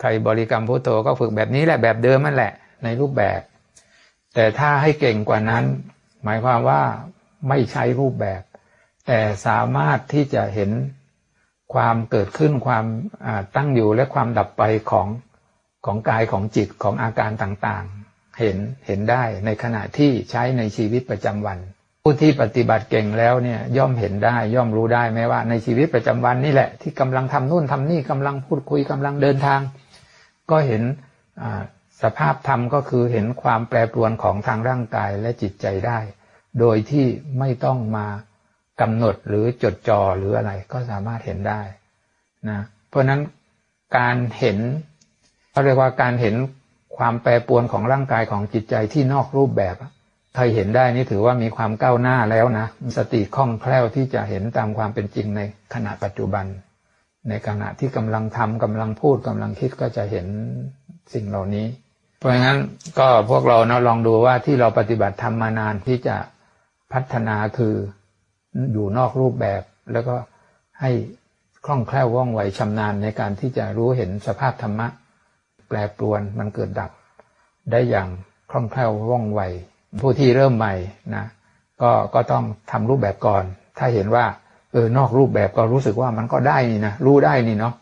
ใครบริกรรมพุทโธก็ฝึกแบบนี้แหละแบบเดิมนั่นแหละในรูปแบบ แต่ถ้าให้เก่งกว่านั้น หมายความว่าไม่ใช้รูปแบบ แต่สามารถที่จะเห็นความเกิดขึ้นความตั้งอยู่และความดับไปของของกายของจิตของอาการต่างๆ เห็นเห็นได้ในขณะที่ใช้ในชีวิตประจำวัน ผู้ที่ปฏิบัติเก่งแล้วเนี่ยย่อมเห็นได้ย่อมรู้ได้แม้ว่าในชีวิตประจำวันนี่แหละ ที่กำลังทำนู่นทำนี่กำลังพูดคุยกำลังเดินทาง ก็เห็นสภาพธรรมก็คือเห็นความแปรปรวนของทางร่างกายและจิตใจได้ โดยที่ไม่ต้องมากำหนดหรือจดจ่อหรืออะไรก็สามารถเห็นได้นะเพราะนั้นการเห็นเขาเรียกว่าการเห็นความแปรปรวนของร่างกายของจิตใจที่นอกรูปแบบใครเห็นได้นี่ถือว่ามีความก้าวหน้าแล้วนะสติคล่องแคล่วที่จะเห็นตามความเป็นจริงในขณะปัจจุบัน ในขณะที่กำลังทำกำลังพูดกำลังคิดก็จะเห็นสิ่งเหล่านี้ เพราะงั้นก็พวกเราเนาะลองดูว่าที่เราปฏิบัติทำมานานที่จะพัฒนาคืออยู่นอกรูปแบบ แล้วก็ให้คล่องแคล่วว่องไวชำนาญในการที่จะรู้เห็นสภาพธรรมะ แปรปรวนมันเกิดดับ ได้อย่างคล่องแคล่วว่องไวผู้ที่เริ่มใหม่นะก็ก็ต้องทำรูปแบบก่อน ถ้าเห็นว่า เออนอกรูปแบบก็รู้สึกว่ามันก็ได้นี่นะรู้ได้นี่เนาะ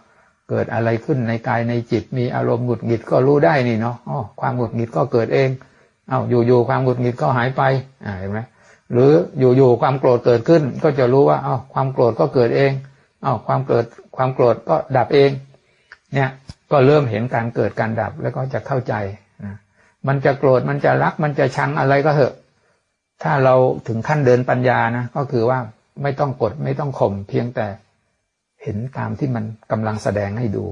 เกิดอะไรขึ้นในกายในจิต มีอารมณ์หงุดหงิดก็รู้ได้นี่เนาะอ๋อความหงุดหงิดก็เกิดเอง เอา้าอยู่ๆความหงุดหงิดก็หายไปอ่าเห็นไหมหรืออยู่ๆความโกรธเกิดขึ้น ก็จะรู้ว่าอ้าวความโกรธก็เกิดเองอ้าวความเกิดความโกรธก็ดับเอง เนี่ยก็เริ่มเห็นการเกิดการดับแล้วก็จะเข้าใจนะมันจะโกรธมันจะรักมันจะชังอะไรก็เถอะ ถ้าเราถึงขั้นเดินปัญญานะก็คือว่า ไม่ต้องกดไม่ต้องข่มเพียงแต่เห็นตามที่มันกำลังแสดงให้ดู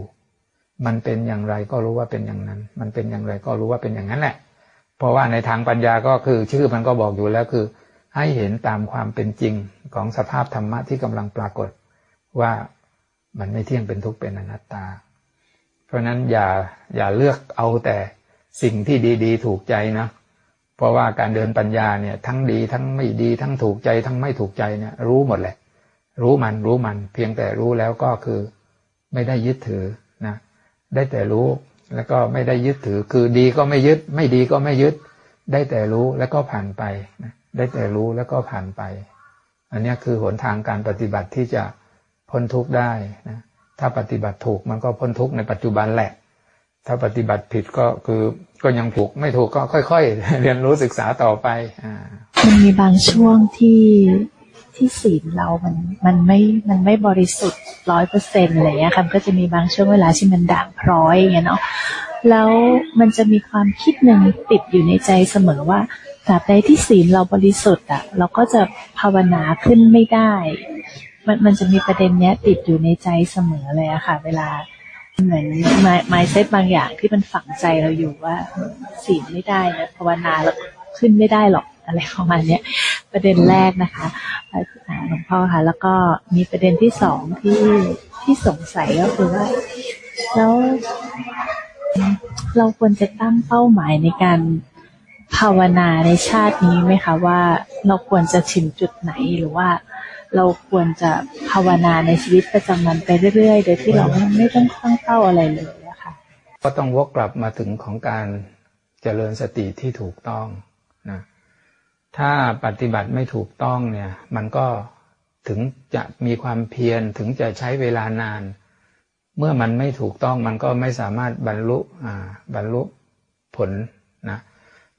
มันเป็นอย่างไรก็รู้ว่าเป็นอย่างนั้น มันเป็นอย่างไรก็รู้ว่าเป็นอย่างนั้นแหละ เพราะว่าในทางปัญญาก็คือชื่อมันก็บอกอยู่แล้วคือ ให้เห็นตามความเป็นจริงของสภาพธรรมะที่กำลังปรากฏว่ามันไม่เที่ยงเป็นทุกข์เป็นอนัตตา เพราะนั้นอย่าอย่าเลือกเอาแต่สิ่งที่ดี ๆ ถูกใจนะ เพราะว่าการเดินปัญญาเนี่ย ทั้งดีทั้งไม่ดีทั้งถูกใจ ทั้งไม่ถูกใจเนี่ย รู้หมดแหละ รู้มันรู้มัน เพียงแต่รู้แล้วก็คือไม่ได้ยึดถือนะได้แต่รู้แล้วก็ไม่ได้ยึดถือ คือดีก็ไม่ยึด ไม่ดีก็ไม่ยึด ได้แต่รู้แล้วก็ผ่านไปนะได้แต่รู้แล้วก็ผ่านไป อันนี้คือหนทางการปฏิบัติที่จะพ้นทุกข์ได้นะถ้าปฏิบัติถูกมันก็พ้นทุกข์ในปัจจุบันแหละ ถ้าปฏิบัติผิดก็คือ ก็ยังถูกไม่ถูกก็ค่อยๆ เรียนรู้ศึกษาต่อไปอ่ามันมีบางช่วงที่ที่ศีลเรามันมันไม่มันไม่บริสุทธิ์ร้อยเปอร์เซ็นต์อะไรเงี้ยค่ะก็จะมีบางช่วงเวลาที่มันด่างพร้อยอย่างเงี้ยเนาะแล้วมันจะมีความคิดหนึ่งติดอยู่ในใจเสมอว่าตราบใดที่ศีลเราบริสุทธิ์อะ เราก็จะภาวนาขึ้นไม่ได้ มันมันจะมีประเด็นเนี้ยติดอยู่ในใจเสมอเลยอะค่ะ เวลา เหมือนไมายเซตบางอย่างที่มันฝังใจเราอยู่ว่าศีลไม่ได้นะภาวนาแล้วขึ้นไม่ได้หรอกอะไรประมาณนี้ประเด็นแรกนะคะหลวงพ่อค่ะ แล้วก็มีประเด็นที่สองที่ที่สงสัยก็คือว่า แล้วเราควรจะตั้งเป้าหมายในการ ภาวนาในชาตินี้ไหมคะว่าเราควรจะถึงจุดไหนหรือว่า เราควรจะภาวนาในชีวิตประจำวันไปเรื่อยๆ โดยที่เราไม่ต้องตั้งเป้าอะไรเลยอะคะก็ต้องวกกลับมาถึงของการเจริญสติที่ถูกต้องนะถ้าปฏิบัติไม่ถูกต้องเนี่ย มันก็ถึงจะมีความเพียรถึงจะใช้เวลานาน เมื่อมันไม่ถูกต้องมันก็ไม่สามารถบรรลุบรรลุผล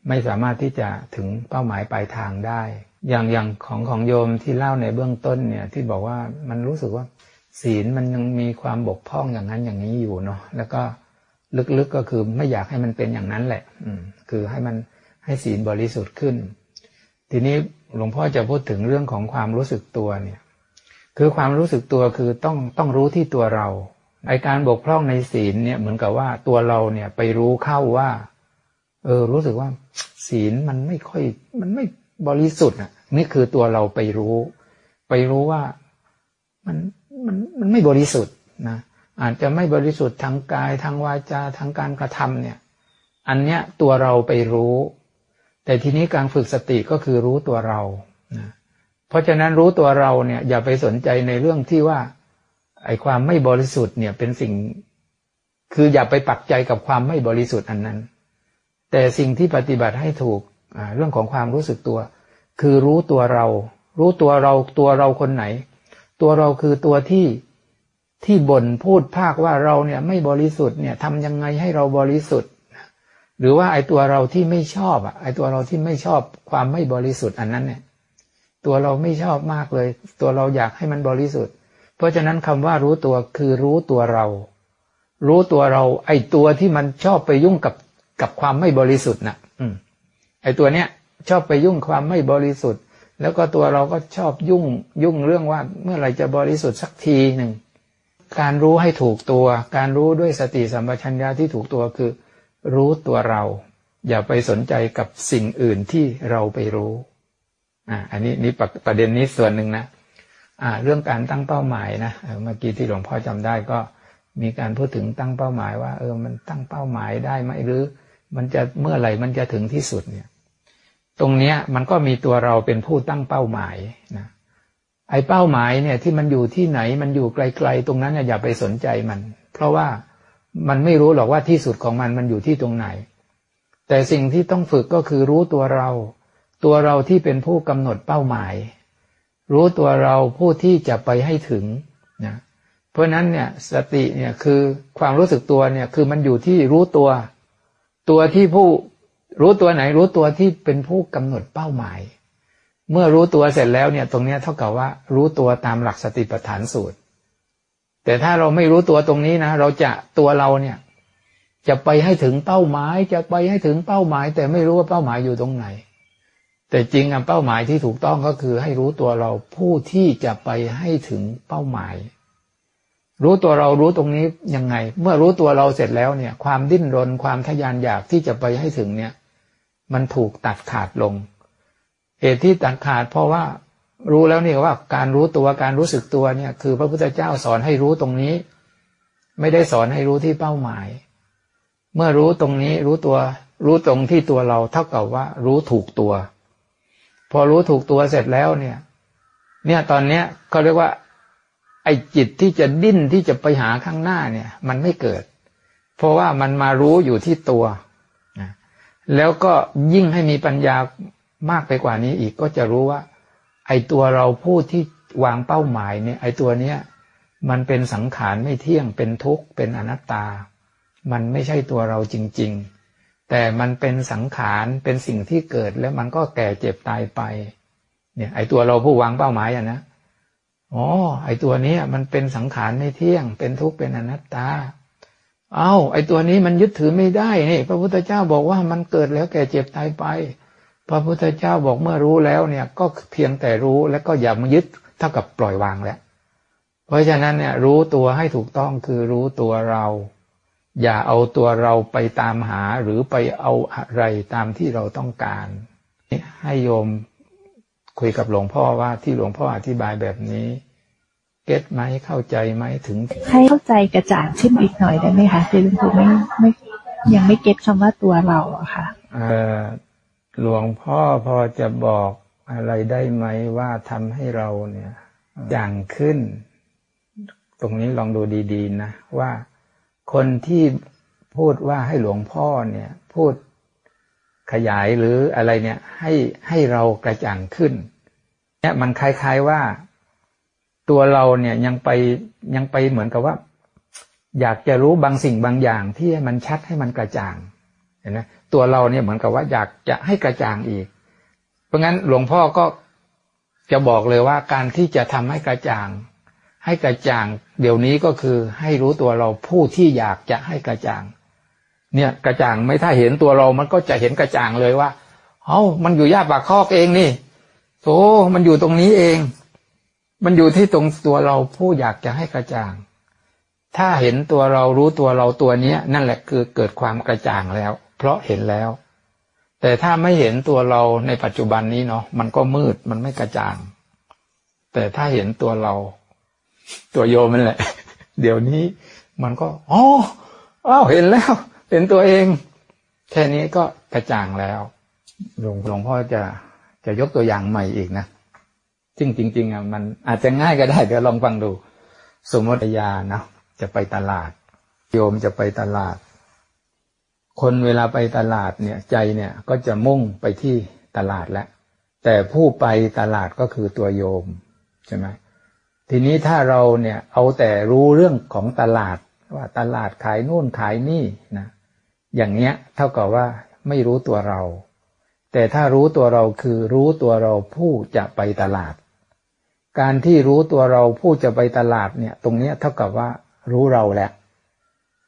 ไม่สามารถที่จะถึงเป้าหมายปลายทางได้ อย่างอย่างของของโยมที่เล่าในเบื้องต้นเนี่ยที่บอกว่ามันรู้สึกว่าศีลมันยังมีความบกพร่องอย่างนั้นอย่างนี้อยู่เนาะแล้วก็ลึกๆก็คือไม่อยากให้มันเป็นอย่างนั้นแหละ อืมคือให้มันให้ศีลบริสุทธิ์ขึ้น ทีนี้หลวงพ่อจะพูดถึงเรื่องของความรู้สึกตัวเนี่ย คือความรู้สึกตัวคือต้องต้องรู้ที่ตัวเราไอการบกพร่องในศีลเนี่ยเหมือนกับว่าตัวเราเนี่ยไปรู้เข้าว่า เออ รู้สึกว่า ศีลมันไม่ค่อย มันไม่บริสุทธิ์อะ นี่คือตัวเราไปรู้ ไปรู้ว่ามันมันมันไม่บริสุทธิ์นะอาจจะไม่บริสุทธิ์ทางกายทางวาจาทางการกระทำเนี่ย อันเนี้ยตัวเราไปรู้ แต่ทีนี้การฝึกสติก็คือรู้ตัวเรานะเพราะฉะนั้นรู้ตัวเราเนี่ย อย่าไปสนใจในเรื่องที่ว่า ไอ้ความไม่บริสุทธิ์เนี่ยเป็นสิ่ง คืออย่าไปปักใจกับความไม่บริสุทธิ์อันนั้น แต่สิ่งที่ปฏิบัติให้ถูกเรื่องของความรู้สึกตัว คือรู้ตัวเรา รู้ตัวเราตัวเราคนไหน ตัวเราคือตัวที่ที่บ่นพูดภาคว่าเราเนี่ยไม่บริสุทธิ์เนี่ยทำยังไงให้เราบริสุทธิ์ หรือว่าไอ้ตัวเราที่ไม่ชอบอะไอ้ตัวเราที่ไม่ชอบความไม่บริสุทธิ์อันนั้นเนี่ยตัวเราไม่ชอบมากเลย ตัวเราอยากให้มันบริสุทธิ์ เพราะฉะนั้นคำว่ารู้ตัวคือรู้ตัวเรา รู้ตัวเรา ไอ้ตัวที่มันชอบไปยุ่งกับ กับความไม่บริสุทธิ์นะอืมไอ้ตัวเนี้ย ชอบไปยุ่งความไม่บริสุทธิ์ แล้วก็ตัวเราก็ชอบยุ่งยุ่งเรื่องว่าเมื่อไหร่จะบริสุทธิ์สักทีหนึ่งการรู้ให้ถูกตัว การรู้ด้วยสติสัมปชัญญะที่ถูกตัวคือ รู้ตัวเรา อย่าไปสนใจกับสิ่งอื่นที่เราไปรู้อ่าอันนี้นี่ประเด็นนี้ส่วนหนึ่งนะอ่า เรื่องการตั้งเป้าหมายนะเมื่อกี้ที่หลวงพ่อจำได้ก็มีการพูดถึงตั้งเป้าหมายว่า เออมันตั้งเป้าหมายได้ไหมหรือ มันจะเมื่อไหร่มันจะถึงที่สุดเนี่ย ตรงเนี้ยมันก็มีตัวเราเป็นผู้ตั้งเป้าหมายนะไอ้เป้าหมายเนี่ยที่มันอยู่ที่ไหนมันอยู่ไกลๆ ตรงนั้นอย่าไปสนใจมัน เพราะว่ามันไม่รู้หรอกว่าที่สุดของมันมันอยู่ที่ตรงไหน แต่สิ่งที่ต้องฝึกก็คือรู้ตัวเรา ตัวเราที่เป็นผู้กำหนดเป้าหมาย รู้ตัวเราผู้ที่จะไปให้ถึงนะเพราะนั้นเนี่ยสติเนี่ยคือความรู้สึกตัวเนี่ยคือมันอยู่ที่รู้ตัว ตัวที่ผู้รู้ตัวไหน รู้ตัวที่เป็นผู้กำหนดเป้าหมาย เมื่อรู้ตัวเสร็จแล้วเนี่ยตรงนี้เท่ากับว่ารู้ตัวตามหลักสติปัฏฐานสูตร แต่ถ้าเราไม่รู้ตัวตรงนี้นะ เราจะตัวเราเนี่ย จะไปให้ถึงเป้าหมาย จะไปให้ถึงเป้าหมาย แต่ไม่รู้ว่าเป้าหมายอยู่ตรงไหน แต่จริงอะเป้าหมายที่ถูกต้องก็คือให้รู้ตัวเราผู้ที่จะไปให้ถึงเป้าหมาย รู้ตัวเรารู้ตรงนี้ยังไง เมื่อรู้ตัวเราเสร็จแล้วเนี่ย ความดิ้นรนความทยานอยากที่จะไปให้ถึงเนี่ย มันถูกตัดขาดลงเหตุที่ตัดขาดเพราะว่ารู้แล้วนี่ว่าการรู้ตัวการรู้สึกตัวเนี่ย คือพระพุทธเจ้าสอนให้รู้ตรงนี้ ไม่ได้สอนให้รู้ที่เป้าหมาย เมื่อรู้ตรงนี้รู้ตัว รู้ตรงที่ตัวเราเท่ากับว่า รู้ถูกตัว พอรู้ถูกตัวเสร็จแล้วเนี่ย เนี่ยตอนเนี้ยเขาเรียกว่า ไอ้จิตที่จะดิ้นที่จะไปหาข้างหน้าเนี่ย มันไม่เกิด เพราะว่ามันมารู้อยู่ที่ตัวนะแล้วก็ยิ่งให้มีปัญญามากไปกว่านี้อีกก็จะรู้ว่า ไอตัวเราพูดที่วางเป้าหมายเนี่ย ไอตัวเนี้ยมันเป็นสังขารไม่เที่ยงเป็นทุกข์เป็นอนัตตา มันไม่ใช่ตัวเราจริง ๆ แต่มันเป็นสังขารเป็นสิ่งที่เกิดแล้วมันก็แก่เจ็บตายไป เนี่ย ไอตัวเราผู้วางเป้าหมายอะนะ อ๋อ ไอตัวนี้มันเป็นสังขารไม่เที่ยง เป็นทุกข์เป็นอนัตตา เอา้า ไอตัวนี้มันยึดถือไม่ได้นี่พระพุทธเจ้าบอกว่ามันเกิดแล้วแก่เจ็บตายไป พระพุทธเจ้าบอกเมื่อรู้แล้วเนี่ย ก็เพียงแต่รู้แล้วก็อย่ามายึดเท่ากับปล่อยวางแล้ว เพราะฉะนั้นเนี่ย รู้ตัวให้ถูกต้องคือรู้ตัวเรา อย่าเอาตัวเราไปตามหาหรือไปเอาอะไรตามที่เราต้องการ ให้โยม คุยกับหลวงพ่อว่าที่หลวงพ่ออธิบายแบบนี้เก็ตไหมเข้าใจไหมถึง ให้เข้าใจกระจ่างขึ้นอีกหน่อยได้ไหมคะคือหลวงพ่อไม่ไม่ยังไม่เก็ตคำว่าตัวเราอะค่ะเออหลวงพ่อพอจะบอกอะไรได้ไหมว่าทำให้เราเนี่ยอย่างขึ้น ตรงนี้ลองดูดี ๆ นะ ว่าคนที่พูดว่าให้หลวงพ่อเนี่ย พูด ขยายหรืออะไรเนี่ยให้ให้เรากระจ่างขึ้นเนี่ยมันคล้ายๆว่า ตัวเราเนี่ยยังไปยังไปเหมือนกับว่า อยากจะรู้บางสิ่งบางอย่างที่มันชัดให้มันกระจ่างเห็นไหมตัวเราเนี่ยเหมือนกับว่าอยากจะให้กระจ่างอีก เพราะงั้นหลวงพ่อก็จะบอกเลยว่าการที่จะทำให้กระจ่าง ให้กระจ่าง เดี๋ยวนี้ก็คือให้รู้ตัวเราผู้ที่อยากจะให้กระจ่าง เนี่ยกระจ่างไม่ถ้าเห็นตัวเรามันก็จะเห็นกระจ่างเลยว่า เอ้ามันอยู่ยาปากคอกเองนี่โธมันอยู่ตรงนี้เอง มันอยู่ที่ตรงตัวเราผู้อยากจะให้กระจ่าง ถ้าเห็นตัวเรารู้ตัวเราตัวเนี้ย นั่นแหละคือเกิดความกระจ่างแล้ว เพราะเห็นแล้ว แต่ถ้าไม่เห็นตัวเราในปัจจุบันนี้เนาะมันก็มืดมันไม่กระจ่าง แต่ถ้าเห็นตัวเรา ตัวโยมมันแหละ เดี๋ยวนี้มันก็อ๋ออ้าวเห็นแล้ว เห็นตัวเอง แค่นี้ก็กระจ่างแล้ว หลวงหลวงพ่อจะจะยกตัวอย่างใหม่อีกนะซึ่งจริงๆอะมันอาจจะง่ายก็ได้เดี๋ยวลองฟังดู สมมติยานะจะไปตลาด โยมจะไปตลาด คนเวลาไปตลาดเนี่ยใจเนี่ยก็จะมุ่งไปที่ตลาดแล้วแต่ผู้ไปตลาดก็คือตัวโยมใช่ไหมทีนี้ถ้าเราเนี่ยเอาแต่รู้เรื่องของตลาดว่าตลาดขายนู่นขายนี่นะ อย่างเนี้ยเท่ากับว่าไม่รู้ตัวเรา แต่ถ้ารู้ตัวเราคือรู้ตัวเราผู้จะไปตลาด การที่รู้ตัวเราผู้จะไปตลาดเนี่ย ตรงเนี้ยเท่ากับว่ารู้เราแหล้ว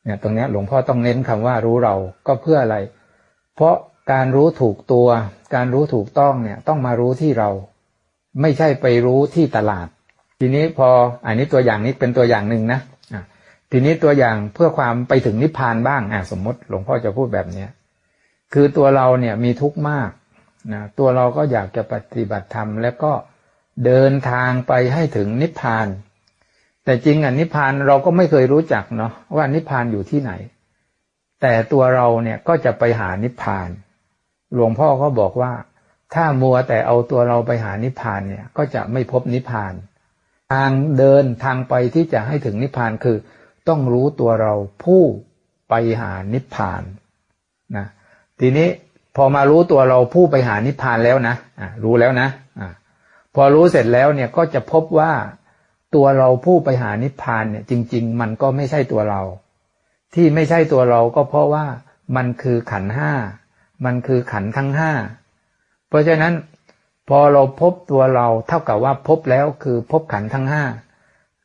เนี่ยตรงเนี้ยหลวงพ่อต้องเน้นคำว่ารู้เราก็เพื่ออะไร เพราะการรู้ถูกตัว การรู้ถูกต้องเนี่ยต้องมารู้ที่เรา ไม่ใช่ไปรู้ที่ตลาด ทีนี้พออันนี้ตัวอย่างนี้เป็นตัวอย่างหนึ่งนะ ทีนี้ตัวอย่างเพื่อความไปถึงนิพพานบ้างอะสมมติหลวงพ่อจะพูดแบบเนี้ยคือตัวเราเนี่ยมีทุกข์มากนะตัวเราก็อยากจะปฏิบัติธรรม แล้วก็เดินทางไปให้ถึงนิพพาน แต่จริงอะนิพพานเราก็ไม่เคยรู้จักเนาะว่านิพพานอยู่ที่ไหน แต่ตัวเราเนี่ยก็จะไปหานิพพาน หลวงพ่อก็บอกว่า ถ้ามัวแต่เอาตัวเราไปหานิพพานเนี่ยก็จะไม่พบนิพพาน ทางเดินทางไปที่จะให้ถึงนิพพานคือ ต้องรู้ตัวเราผู้ไปหานิพพานนะทีนี้พอมารู้ตัวเราผู้ไปหานิพพานแล้วนะรู้แล้วนะอ่าพอรู้เสร็จแล้วเนี่ยก็จะพบว่าตัวเราผู้ไปหานิพพานเนี่ย จริง ๆ มันก็ไม่ใช่ตัวเรา ที่ไม่ใช่ตัวเราก็เพราะว่ามันคือขันห้ามันคือขันทั้งห้าเพราะฉะนั้นพอเราพบตัวเราเท่ากับว่าพบแล้วคือพบขันทั้งห้า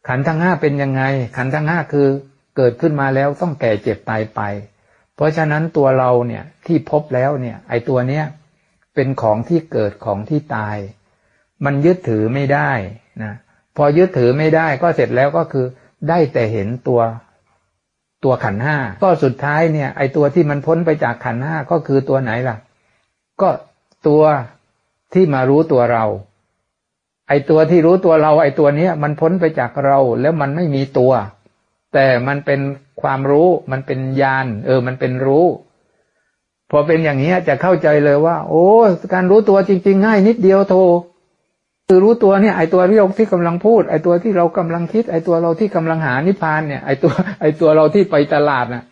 ขันทั้งห้าเป็นยังไง ขันทั้งห้าคือเกิดขึ้นมาแล้วต้องแก่เจ็บตายไป เพราะฉะนั้นตัวเราเนี่ยที่พบแล้วเนี่ย ไอตัวเนี้ยเป็นของที่เกิดของที่ตาย มันยึดถือไม่ได้นะพอยึดถือไม่ได้ก็เสร็จแล้วก็คือได้แต่เห็นตัวตัวขันห้าก็สุดท้ายเนี่ย ไอตัวที่มันพ้นไปจากขันห้าก็คือตัวไหนล่ะ ก็ตัวที่มารู้ตัวเรา ไอตัวที่รู้ตัวเราไอตัวเนี้ยมันพ้นไปจากเราแล้วมันไม่มีตัว แต่มันเป็นความรู้มันเป็นญาณเออ มันเป็นรู้ พอเป็นอย่างนี้จะเข้าใจเลยว่า โอ้การรู้ตัวจริง ๆ ง่ายนิดเดียวโทคือรู้ตัวเนี่ยไอตัวที่เราที่กำลังพูด ไอตัวที่เรากำลังคิด ไอตัวเราที่กำลังหานิพพานเนี่ยไอตัวไอตัวเราที่ไปตลาดน่ะ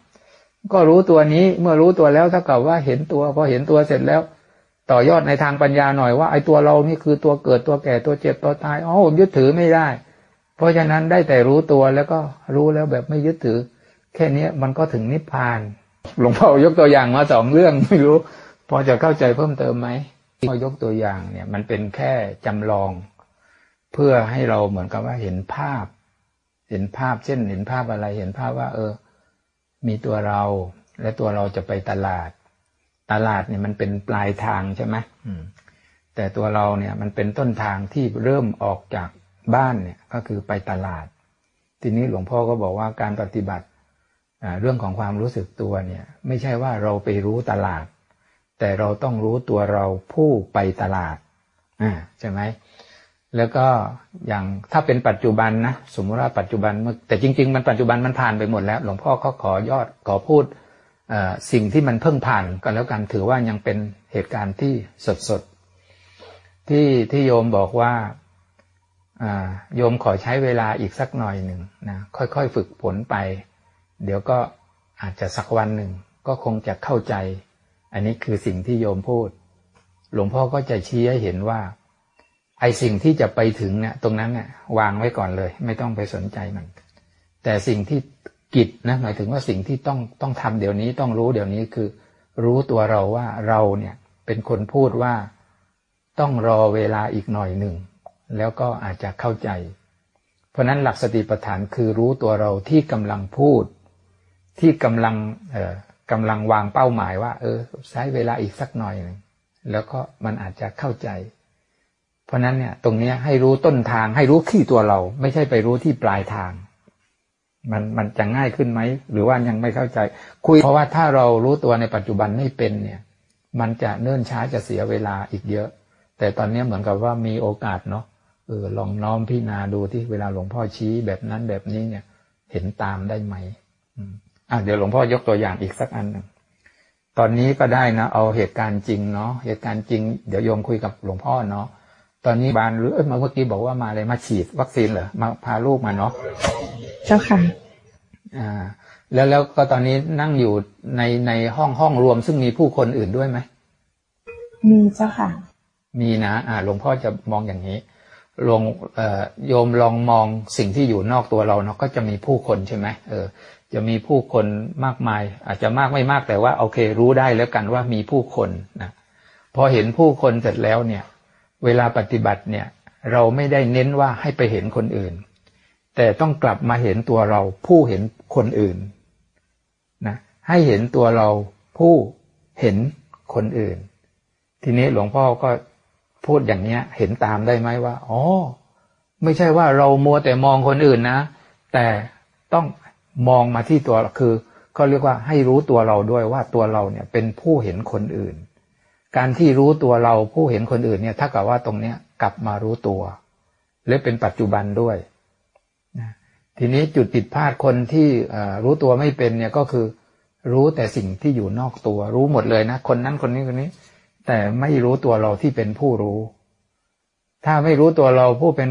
ก็รู้ตัวนี้เมื่อรู้ตัวแล้วเท่ากับว่าเห็นตัวพอเห็นตัวเสร็จแล้ว ต่อยอดในทางปัญญาหน่อยว่าไอ้ตัวเรานี่คือตัวเกิดตัวแก่ตัวเจ็บตัวตายอ๋อยึดถือไม่ได้ เพราะฉะนั้นได้แต่รู้ตัวแล้วก็รู้แล้วแบบไม่ยึดถือ แค่นี้มันก็ถึงนิพพาน หลวงพ่อยกตัวอย่างมาสองเรื่องไม่รู้ พอจะเข้าใจเพิ่มเติมไหมพอยกตัวอย่างเนี่ย มันเป็นแค่จำลอง เพื่อให้เราเหมือนกับว่าเห็นภาพ เห็นภาพเช่น เห็นภาพอะไร เห็นภาพว่า เออ มีตัวเรา และตัวเราจะไปตลาด ตลาดเนี่ยมันเป็นปลายทางใช่ไหมแต่ตัวเราเนี่ยมันเป็นต้นทางที่เริ่มออกจากบ้านเนี่ยก็คือไปตลาด ทีนี้หลวงพ่อก็บอกว่าการปฏิบัติเรื่องของความรู้สึกตัวเนี่ย ไม่ใช่ว่าเราไปรู้ตลาด แต่เราต้องรู้ตัวเราผู้ไปตลาดอ่าใช่ไหมแล้วก็อย่างถ้าเป็นปัจจุบันนะสมมติว่าปัจจุบันแต่จริง ๆ มันปัจจุบันมันผ่านไปหมดแล้ว หลวงพ่อเขาขอยอดขอพูด สิ่งที่มันเพิ่งผ่านกันแล้วกันถือว่ายังเป็นเหตุการณ์ที่สดๆที่ที่โยมบอกว่าโยมขอใช้เวลาอีกสักหน่อยหนึ่งนะค่อยๆฝึกฝนไป เดี๋ยวก็อาจจะสักวันหนึ่งก็คงจะเข้าใจ อันนี้คือสิ่งที่โยมพูด หลวงพ่อก็จะชี้ให้เห็นว่า ไอสิ่งที่จะไปถึงเนี่ยตรงนั้นเนี่ยวางไว้ก่อนเลย ไม่ต้องไปสนใจมัน แต่สิ่งที่ กิจนะหมายถึงว่าสิ่งที่ต้องต้องทำเดี๋ยวนี้ต้องรู้เดี๋ยวนี้คือ รู้ตัวเราว่าเราเนี่ยเป็นคนพูดว่าต้องรอเวลาอีกหน่อยหนึ่ง แล้วก็อาจจะเข้าใจ เพราะนั้นหลักสติปัฏฐานคือรู้ตัวเราที่กำลังพูด ที่กำลังเอ่อกำลังวางเป้าหมายว่า เออ ใช้เวลาอีกสักหน่อยหนึ่งแล้วก็มันอาจจะเข้าใจ เพราะนั้นเนี่ยตรงนี้ให้รู้ต้นทางให้รู้ที่ตัวเรา ไม่ใช่ไปรู้ที่ปลายทาง มันมันจะง่ายขึ้นไหม หรือว่ายังไม่เข้าใจ คุย เพราะว่าถ้าเรารู้ตัวในปัจจุบันไม่เป็นเนี่ย มันจะเนิ่นช้าจะเสียเวลาอีกเยอะ แต่ตอนนี้เหมือนกับว่ามีโอกาสเนาะเออลองน้อมพิจารณาดูที่เวลาหลวงพ่อชี้แบบนั้นแบบนี้เนี่ย เห็นตามได้ไหมอะเดี๋ยวหลวงพ่อยกตัวอย่างอีกสักอันหนึ่งตอนนี้ก็ได้นะ เอาเหตุการณ์จริงเนาะเหตุการณ์จริง เดี๋ยวโยมคุยกับหลวงพ่อเนาะ ตอนนี้บานหรือเมื่อกี้บอกว่ามาอะไรมาฉีดวัคซีนเหรอมาพาลูกมาเนาะเจ้าค่ะอ่า แล้วแล้วก็ตอนนี้นั่งอยู่ในในห้องห้องรวม ซึ่งมีผู้คนอื่นด้วยไหมมีเจ้าค่ะ มีนะอ่าหลวงพ่อจะมองอย่างนี้หลวงเอ่อโยมลองมองสิ่งที่อยู่นอกตัวเราเนาะก็จะมีผู้คนใช่ไหมเออ จะมีผู้คนมากมาย อาจจะมากไม่มากแต่ว่าโอเค รู้ได้แล้วกันว่ามีผู้คนนะพอเห็นผู้คนเสร็จแล้วเนี่ย เวลาปฏิบัติเนี่ย เราไม่ได้เน้นว่าให้ไปเห็นคนอื่น แต่ต้องกลับมาเห็นตัวเราผู้เห็นคนอื่นนะให้เห็นตัวเราผู้เห็นคนอื่น ทีนี้หลวงพ่อก็พูดอย่างเนี้ยเห็นตามได้ไหมว่าอ๋อไม่ใช่ว่าเรามัวแต่มองคนอื่นนะ แต่ต้องมองมาที่ตัวคือ ก็เรียกว่าให้รู้ตัวเราด้วยว่าตัวเราเนี่ยเป็นผู้เห็นคนอื่น การที่รู้ตัวเราผู้เห็นคนอื่นเนี่ยถ้ากับว่าตรงเนี้ยกลับมารู้ตัว และเป็นปัจจุบันด้วยนะทีนี้จุดผิดพลาดคนที่รู้ตัวไม่เป็นเนี่ยก็คือ รู้แต่สิ่งที่อยู่นอกตัว รู้หมดเลยนะ คนนั้นคนนี้คนนี้ แต่ไม่รู้ตัวเราที่เป็นผู้รู้ ถ้าไม่รู้ตัวเราผู้เป็น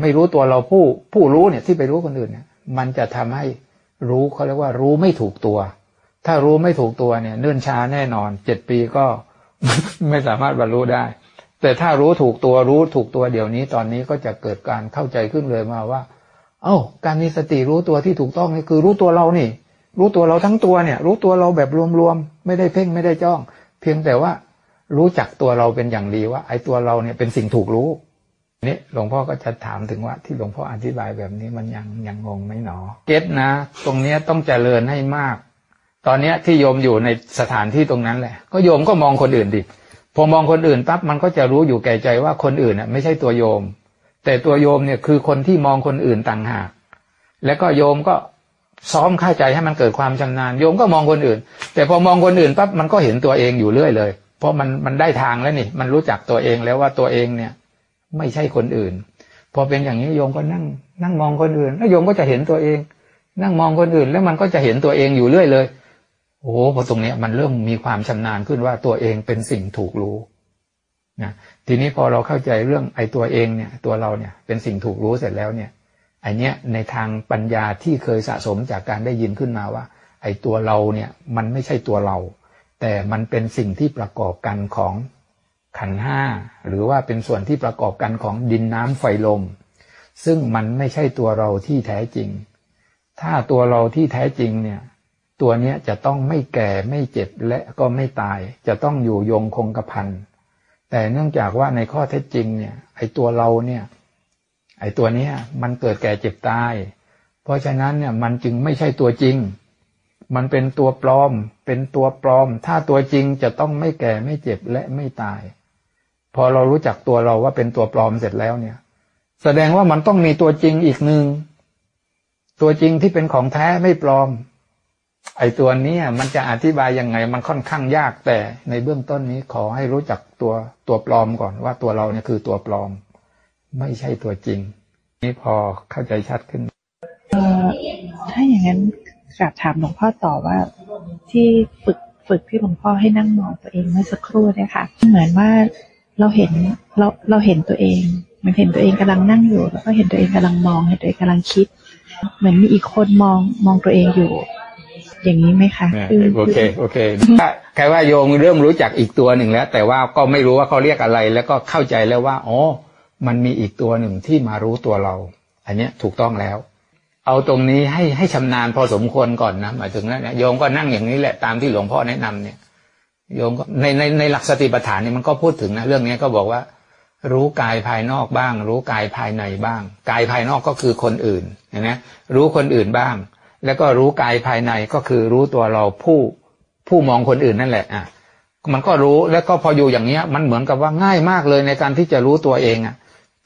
ไม่รู้ตัวเราผู้ผู้รู้เนี่ยที่ไปรู้คนอื่นเนี่ย มันจะทำให้รู้เขาเรียกว่ารู้ไม่ถูกตัว ถ้ารู้ไม่ถูกตัวเนี่ย เนื่นช้าแน่นอนเจ็ดปีก็ ไม่สามารถบรรลุได้ แต่ถ้ารู้ถูกตัวรู้ถูกตัวเดี๋ยวนี้ตอนนี้ก็จะเกิดการเข้าใจขึ้นเลยมาว่า เอ้า การมีสติรู้ตัวที่ถูกต้องนี่คือรู้ตัวเรานี่ รู้ตัวเราทั้งตัวเนี่ย รู้ตัวเราแบบรวมๆไม่ได้เพ่งไม่ได้จ้อง เพียงแต่ว่ารู้จักตัวเราเป็นอย่างดีว่า ไอ้ตัวเราเนี่ยเป็นสิ่งถูกรู้นี่หลวงพ่อก็จะถามถึงว่าที่หลวงพ่ออธิบายแบบนี้มันยังยังงงไหมหนอ เก็ตนะ ตรงเนี้ยต้องเจริญให้มาก ตอนเนี้ยที่โยมอยู่ในสถานที่ตรงนั้นแหละ ก็โยมก็มองคนอื่นดิพอมองคนอื่นปั๊บมันก็จะรู้อยู่แก่ใจว่าคนอื่นน่ะไม่ใช่ตัวโยม แต่ตัวโยมเนี่ยคือคนที่มองคนอื่นต่างหาก แล้วก็โยมก็ซ้อมเข้าใจให้มันเกิดความชำนาญ โยมก็มองคนอื่น แต่พอมองคนอื่นปั๊บมันก็เห็นตัวเองอยู่เรื่อยเลย เพราะมันมันได้ทางแล้วนี่ มันรู้จักตัวเองแล้วว่าตัวเองเนี่ย ไม่ใช่คนอื่น พอเป็นอย่างนี้โยมก็นั่ง นั่งมองคนอื่น แล้วโยมก็จะเห็นตัวเอง นั่งมองคนอื่น แล้วมันก็จะเห็นตัวเองอยู่เรื่อยเลย โอ้พอตรงนี้มันเริ่มมีความชำนาญขึ้นว่าตัวเองเป็นสิ่งถูกรู้นะทีนี้พอเราเข้าใจเรื่องไอ้ตัวเองเนี่ย ตัวเราเนี่ยเป็นสิ่งถูกรู้เสร็จแล้วเนี่ยไอเนี้ยในทางปัญญาที่เคยสะสมจากการได้ยินขึ้นมาว่า ไอตัวเราเนี่ยมันไม่ใช่ตัวเรา แต่มันเป็นสิ่งที่ประกอบกันของขันห้าหรือว่าเป็นส่วนที่ประกอบกันของดินน้ำไฟลม ซึ่งมันไม่ใช่ตัวเราที่แท้จริง ถ้าตัวเราที่แท้จริงเนี่ย ตัวเนี้ยจะต้องไม่แก่ไม่เจ็บและก็ไม่ตาย จะต้องอยู่ยงคงกระพันแต่เนื่องจากว่าในข้อเท็จจริงเนี่ย ไอตัวเราเนี่ย ไอ้ตัวนี้มันเกิดแก่เจ็บตาย เพราะฉะนั้นเนี่ยมันจึงไม่ใช่ตัวจริง มันเป็นตัวปลอม เป็นตัวปลอม ถ้าตัวจริงจะต้องไม่แก่ไม่เจ็บและไม่ตาย พอเรารู้จักตัวเราว่าเป็นตัวปลอมเสร็จแล้วเนี่ย แสดงว่ามันต้องมีตัวจริงอีกหนึ่งตัวจริงที่เป็นของแท้ไม่ปลอม ไอ้ตัวนี้มันจะอธิบายยังไงมันค่อนข้างยากแต่ในเบื้องต้นนี้ขอให้รู้จักตัวตัวปลอมก่อนว่าตัวเราเนี่ยคือตัวปลอม ไม่ใช่ตัวจริง นี่พอเข้าใจชัดขึ้นเออถ้าอย่างนั้นกลับถามหลวงพ่อต่อว่าที่ฝึกฝึกที่หลวงพ่อให้นั่งมองตัวเองเมื่อสักครู่เนี่ยค่ะ เหมือนว่าเราเห็นเราเราเห็นตัวเองมันเห็นตัวเองกำลังนั่งอยู่ แล้วก็เห็นตัวเองกำลังมองเห็นตัวเองกำลังคิด เหมือนมีอีกคนมองมองตัวเองอยู่ อย่างนี้ไหมคะโอเคโอเคแค่ว่าโยมเริ่มรู้จักอีกตัวหนึ่งแล้ว แต่ว่าก็ไม่รู้ว่าเขาเรียกอะไร แล้วก็เข้าใจแล้วว่าอ๋อมันมีอีกตัวหนึ่งที่มารู้ตัวเรา อันนี้ถูกต้องแล้ว เอาตรงนี้ให้ให้ชำนาญพอสมควรก่อนนะหมายถึงนะโยมก็นั่งอย่างนี้แหละตามที่หลวงพ่อแนะนำเนี่ย โยมก็ในในในหลักสติปัฏฐานนี่มันก็พูดถึงนะเรื่องนี้ก็บอกว่า รู้กายภายนอกบ้าง รู้กายภายในบ้าง กายภายนอกก็คือคนอื่นนะรู้คนอื่นบ้าง แล้วก็รู้กายภายในก็คือรู้ตัวเราผู้ผู้มองคนอื่นนั่นแหละอะมันก็รู้แล้วก็พออยู่อย่างเนี้ย มันเหมือนกับว่าง่ายมากเลยในการที่จะรู้ตัวเองอะ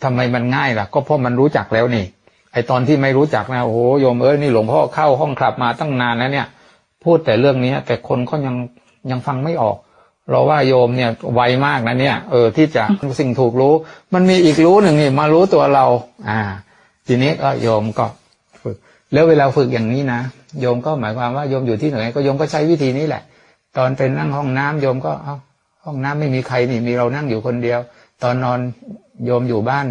ทำไมมันง่ายล่ะ ก็เพราะมันรู้จักแล้วนี่ ไอตอนที่ไม่รู้จักนะโอ้โหโยมเอ้ยนี่หลวงพ่อเข้าห้องคลับมาตั้งนานแล้วเนี่ย พูดแต่เรื่องนี้แต่คนก็ยังยังฟังไม่ออกเราว่าโยมเนี่ยไวมากนะเนี่ยเออที่จะสิ่งถูกรู้ มันมีอีกรู้หนึ่งนี่มารู้ตัวเรา อ่า ทีนี้ก็โยมก็ แล้วเวลาฝึกอย่างนี้นะโยมก็หมายความว่าโยมอยู่ที่ไหนก็โยมก็ใช้วิธีนี้แหละ ตอนเป็นนั่งห้องน้ำโยมก็เอาห้องน้ำไม่มีใครนี่มีเรานั่งอยู่คนเดียว ตอนนอนโยมอยู่บ้าน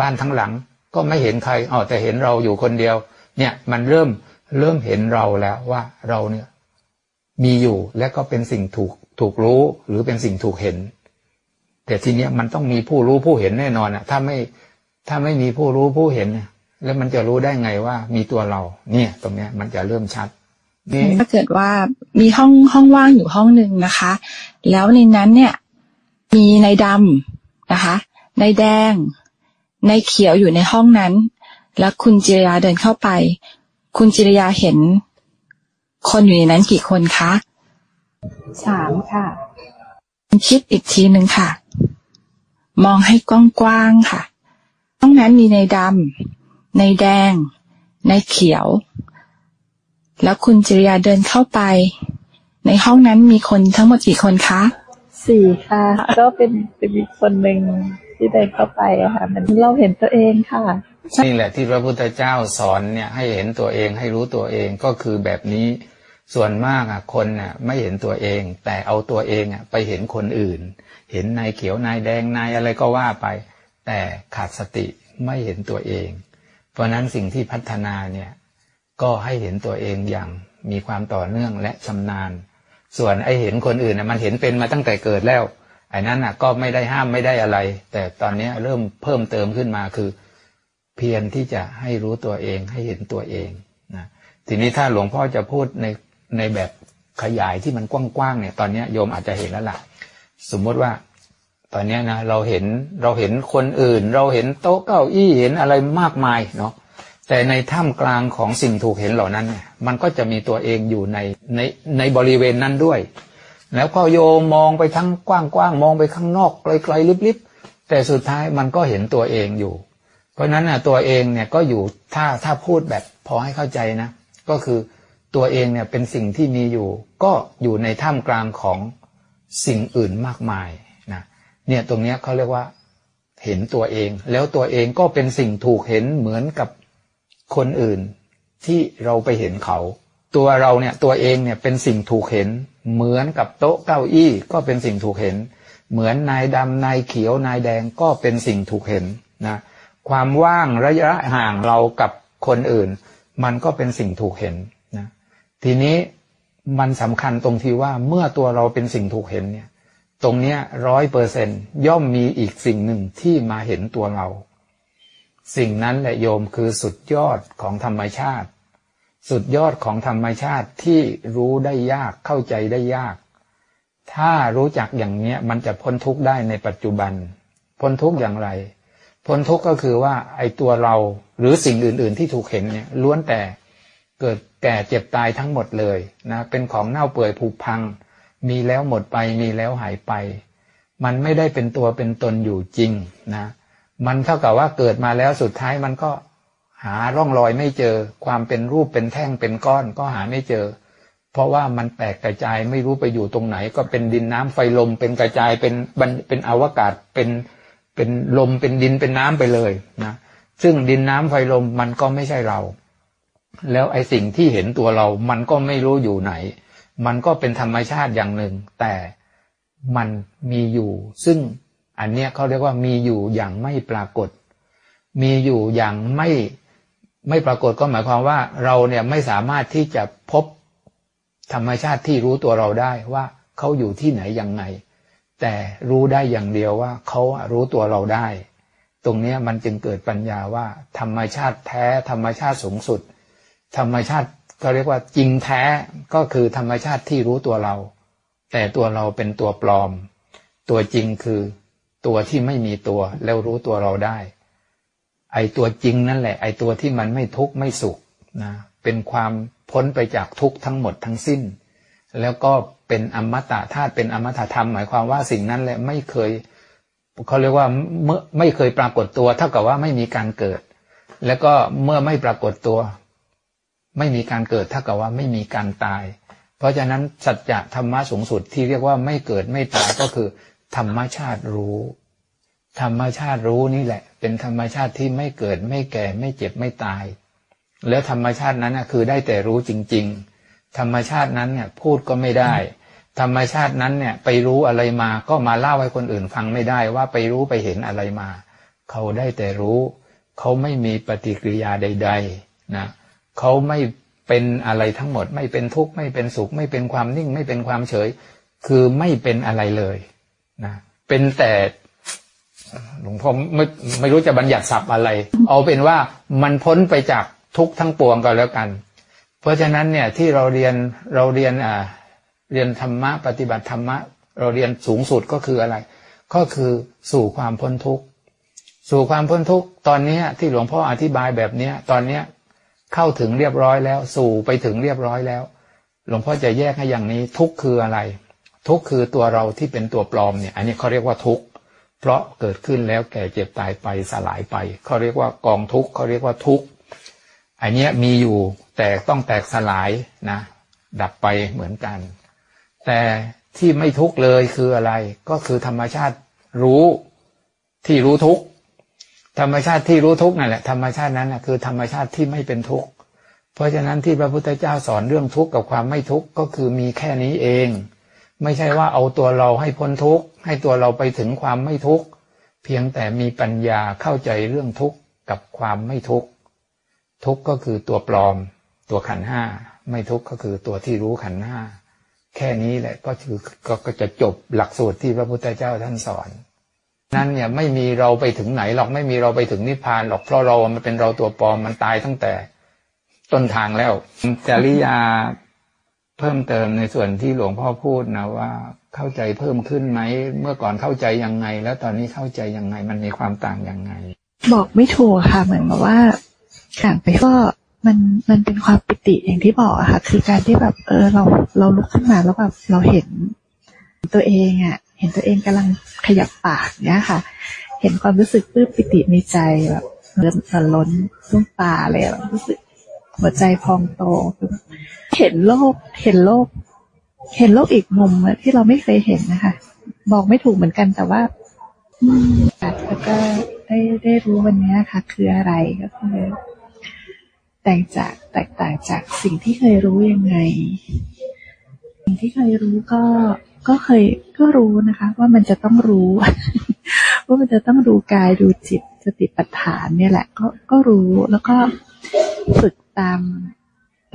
บ้านทั้งหลังก็ไม่เห็นใครอ๋อแต่เห็นเราอยู่คนเดียว เนี่ยมันเริ่มเริ่มเห็นเราแล้วว่าเราเนี่ย มีอยู่และก็เป็นสิ่งถูกถูกรู้หรือเป็นสิ่งถูกเห็น แต่ทีเนี้ยมันต้องมีผู้รู้ผู้เห็นแน่นอนอะถ้าไม่ถ้าไม่มีผู้รู้ผู้เห็นเนี่ย แล้วมันจะรู้ได้ไงว่ามีตัวเรา เนี่ย ตรงเนี้ยมันจะเริ่มชัดนี่ถ้าเกิดว่ามีห้องห้องว่างอยู่ห้องหนึ่งนะคะ แล้วในนั้นเนี่ย มีในดำนะคะในแดงในเขียวอยู่ในห้องนั้น แล้วคุณจิรยาเดินเข้าไป คุณจิรยาเห็น คนอยู่ในนั้นกี่คนคะสามค่ะคิดอีกทีหนึ่งค่ะ มองให้กว้างๆค่ะห้องนั้นมีในดำ ในแดง ในเขียว แล้วคุณจิรยาเดินเข้าไป ในห้องนั้นมีคนทั้งหมดกี่คนคะสี่ค่ะ ก็เป็นเป็นอีกคนหนึ่งที่เดินเข้าไปอะค่ะ มันเราเห็นตัวเองค่ะนี่แหละที่พระพุทธเจ้าสอนเนี่ยให้เห็นตัวเองให้รู้ตัวเองก็คือแบบนี้ส่วนมากอะคนน่ะไม่เห็นตัวเอง แต่เอาตัวเองอะไปเห็นคนอื่น เห็นนายเขียวนายแดงนายอะไรก็ว่าไป แต่ขาดสติไม่เห็นตัวเอง เพราะนั้นสิ่งที่พัฒนาเนี่ยก็ให้เห็นตัวเองอย่างมีความต่อเนื่องและชำนาญ ส่วนไอเห็นคนอื่นน่ะมันเห็นเป็นมาตั้งแต่เกิดแล้วไอ้นั้นน่ะก็ไม่ได้ห้ามไม่ได้อะไร แต่ตอนนี้เริ่มเพิ่มเติมขึ้นมาคือ เพียรที่จะให้รู้ตัวเองให้เห็นตัวเองนะทีนี้ถ้าหลวงพ่อจะพูดในในแบบขยายที่มันกว้างๆเนี่ย ตอนนี้โยมอาจจะเห็นแล้วล่ะ สมมติว่า ตอนนี้นะเราเห็นเราเห็นคนอื่น เราเห็นโต๊ะเก้าอี้เห็นอะไรมากมายเนาะแต่ในท่ามกลางของสิ่งถูกเห็นเหล่านั้นเนี่ยมันก็จะมีตัวเองอยู่ในในในบริเวณนั้นด้วย แล้วก็โยมมองไปทั้งกว้างๆมองไปข้างนอกไกลๆลิบๆแต่สุดท้ายมันก็เห็นตัวเองอยู่ เพราะฉะนั้นน่ะตัวเองเนี่ยก็อยู่ถ้าถ้าพูดแบบพอให้เข้าใจนะ ก็คือตัวเองเนี่ยเป็นสิ่งที่มีอยู่ ก็อยู่ในท่ามกลางของสิ่งอื่นมากมาย เนี่ยตรงเนี้ยเขาเรียกว่า เห็นตัวเอง แล้วตัวเองก็เป็นสิ่งถูกเห็นเหมือนกับคนอื่น ที่เราไปเห็นเขา ตัวเราเนี่ยตัวเองเนี่ยเป็นสิ่งถูกเห็น เหมือนกับโต๊ะเก้าอี้ก็เป็นสิ่งถูกเห็น เหมือนนายดำนายเขียวนายแดงก็เป็นสิ่งถูกเห็นนะความว่างระยะห่างเรากับคนอื่น มันก็เป็นสิ่งถูกเห็นนะทีนี้มันสำคัญตรงที่ว่าเมื่อตัวเราเป็นสิ่งถูกเห็นเนี่ย ตรงเนี้ยร้อยเปอร์เซนย่อมมีอีกสิ่งหนึ่งที่มาเห็นตัวเรา สิ่งนั้นแหละโยมคือสุดยอดของธรรมชาติ สุดยอดของธรรมชาติที่รู้ได้ยากเข้าใจได้ยาก ถ้ารู้จักอย่างเนี้ยมันจะพ้นทุกข์ได้ในปัจจุบัน พ้นทุกข์อย่างไร พ้นทุกข์ก็คือว่าไอ้ตัวเราหรือสิ่งอื่น ๆ ที่ถูกเห็นเนี่ยล้วนแต่เกิดแก่เจ็บตายทั้งหมดเลยนะเป็นของเน่าเปื่อยผุพัง มีแล้วหมดไปมีแล้วหายไป มันไม่ได้เป็นตัวเป็นตนอยู่จริงนะ มันเท่ากับว่าเกิดมาแล้วสุดท้ายมันก็หาร่องรอยไม่เจอ ความเป็นรูปเป็นแท่งเป็นก้อนก็หาไม่เจอ เพราะว่ามันแตกกระจายไม่รู้ไปอยู่ตรงไหน ก็เป็นดินน้ำไฟลมเป็นกระจายเป็นบันเป็นอวกาศเป็นเป็นลมเป็นดินเป็นน้ำไปเลยนะซึ่งดินน้ำไฟลมมันก็ไม่ใช่เรา แล้วไอ้สิ่งที่เห็นตัวเรามันก็ไม่รู้อยู่ไหน มันก็เป็นธรรมชาติอย่างหนึ่ง แต่มันมีอยู่ ซึ่งอันเนี้ยเขาเรียกว่ามีอยู่อย่างไม่ปรากฏ มีอยู่อย่างไม่ไม่ปรากฏก็หมายความว่าเราเนี่ยไม่สามารถที่จะพบธรรมชาติที่รู้ตัวเราได้ว่าเขาอยู่ที่ไหนยังไง แต่รู้ได้อย่างเดียวว่าเขารู้ตัวเราได้ ตรงเนี้ยมันจึงเกิดปัญญาว่า ธรรมชาติแท้ธรรมชาติสูงสุด ธรรมชาติ เขาเรียกว่าจริงแท้ก็คือธรรมชาติที่รู้ตัวเรา แต่ตัวเราเป็นตัวปลอม ตัวจริงคือตัวที่ไม่มีตัวแล้วรู้ตัวเราได้ ไอตัวจริงนั่นแหละ ไอตัวที่มันไม่ทุกข์ไม่สุขนะเป็นความพ้นไปจากทุกข์ทั้งหมดทั้งสิ้น แล้วก็เป็นอมตะธาตุเป็นอมตะธรรม หมายความว่าสิ่งนั้นแหละไม่เคยเขาเรียกว่าเมื่อไม่เคยปรากฏตัว เท่ากับว่าไม่มีการเกิด แล้วก็เมื่อไม่ปรากฏตัว ไม่มีการเกิดเท่ากับว่าไม่มีการตาย เพราะฉะนั้นสัจจะธรรมะสูงสุดที่เรียกว่าไม่เกิดไม่ตายก็คือ ธรรมชาติรู้ ธรรมชาติรู้นี่แหละ เป็นธรรมชาติที่ไม่เกิดไม่แก่ไม่เจ็บไม่ตาย แล้วธรรมชาตินั้นคือได้แต่รู้จริง ๆ ธรรมชาตินั้นเนี่ยพูดก็ไม่ได้ ธรรมชาตินั้นเนี่ยไปรู้อะไรมาก็มาเล่าให้คนอื่นฟังไม่ได้ว่าไปรู้ไปเห็นอะไรมา เขาได้แต่รู้ เขาไม่มีปฏิกิริยาใด ๆ นะเเขาไม่เป็นอะไรทั้งหมด ไม่เป็นทุกข์ไม่เป็นสุข ไม่เป็นความนิ่ง ไม่เป็นความเฉย คือไม่เป็นอะไรเลยนะเป็นแต่หลวงพ่อไม่ไม่รู้จะบัญญัติศัพท์อะไร เอาเป็นว่ามันพ้นไปจากทุกข์ทั้งปวงก็แล้วกัน เพราะฉะนั้นเนี่ยที่เราเรียนเราเรียนอ่าเรียนธรรมะปฏิบัติธรรมะ เราเรียนสูงสุดก็คืออะไร ก็คือสู่ความพ้นทุกข์สู่ความพ้นทุกข์ตอนนี้ที่หลวงพ่ออธิบายแบบเนี้ยตอนเนี้ย เข้าถึงเรียบร้อยแล้ว สู่ไปถึงเรียบร้อยแล้ว หลวงพ่อจะแยกให้อย่างนี้ทุกคืออะไร ทุกคือตัวเราที่เป็นตัวปลอมเนี่ย อันนี้เขาเรียกว่าทุกเพราะเกิดขึ้นแล้วแก่เจ็บตายไปสลายไปเขาเรียกว่ากองทุกเขาเรียกว่าทุกอันนี้มีอยู่แต่ต้องแตกสลายนะ ดับไปเหมือนกัน แต่ที่ไม่ทุกเลยคืออะไร ก็คือธรรมชาติรู้ที่รู้ทุก ธรรมชาติที่รู้ทุกข์นั่นแหละธรรมชาตินั้นนะคือธรรมชาติที่ไม่เป็นทุกข์เพราะฉะนั้นที่พระพุทธเจ้าสอนเรื่องทุกข์กับความไม่ทุกข์ก็คือมีแค่นี้เอง ไม่ใช่ว่าเอาตัวเราให้พ้นทุกข์ให้ตัวเราไปถึงความไม่ทุกข์เพียงแต่มีปัญญาเข้าใจเรื่องทุกข์กับความไม่ทุกข์ทุกข์ก็คือตัวปลอม ตัวขันห้าไม่ทุกข์ก็คือตัวที่รู้ขันห้าแค่นี้แหละก็คือก็จะจบหลักสูตรที่พระพุทธเจ้าท่านสอน นั้นเนี่ยไม่มีเราไปถึงไหนหรอกไม่มีเราไปถึงนิพพานหรอกเพราะเรามันเป็นเราตัวปลอมมันตายตั้งแต่ต้นทางแล้วจริยาเพิ่มเติมในส่วนที่หลวงพ่อพูดนะว่าเข้าใจเพิ่มขึ้นไหมเมื่อก่อนเข้าใจยังไง แล้วตอนนี้เข้าใจยังไง มันมีความต่างยังไง บอกไม่ถูกค่ะ เหมือนกับว่าต่างไปก็มันมันเป็นความปิติอย่างที่บอกอะค่ะ คือการที่แบบ เออเราเราลุกขึ้นมาแล้วแบบเราเห็นตัวเองอะ เห็นตัวเองกำลังขยับปากเนี้ยค่ะ เห็นความรู้สึกปลื้มปิติในใจแบบเริ่มจะล้นตุ้มตาเลยรู้สึกหัวใจพองโต เห็นโลก เห็นโลก เห็นโลกอีกมุมที่เราไม่เคยเห็นนะคะบอกไม่ถูกเหมือนกันแต่ว่าแล้วก็ได้ได้รู้วันนี้ค่ะ คืออะไรก็คือแตกจากแตกต่างจากสิ่งที่เคยรู้ยังไง สิ่งที่เคยรู้ก็ ก็เคยก็รู้นะคะ ว่ามันจะต้องรู้ ว่ามันจะต้องดูกายดูจิตสติปัฏฐานเนี่ยแหละ ก็ก็รู้แล้วก็ฝึกตาม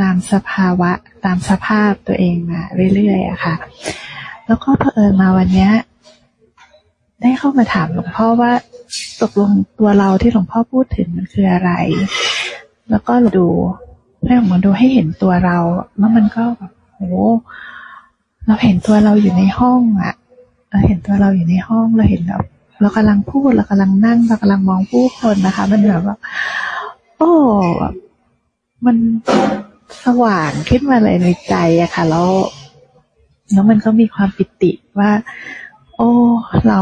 ตามสภาวะ ตามสภาพตัวเองมาเรื่อยๆอะค่ะ แล้วก็เผอิญมาวันเนี้ยได้เข้ามาถามหลวงพ่อว่าตกลงตัวเราที่หลวงพ่อพูดถึงมันคืออะไร แล้วก็ดูให้ออกมาดูให้เห็นตัวเรา แล้วมันก็แบบโอ้ เราเห็นตัวเราอยู่ในห้องอะเราเห็นตัวเราอยู่ในห้องเราเห็นแบบเรากำลังพูดเรากำลังนั่งเรากำลังมองผู้คนนะคะ มันแบบว่า โอ้แบบมันสว่างขึ้นมาเลยในใจอะค่ะ แล้วแล้วมันก็มีความปิติว่า โอ้ เรา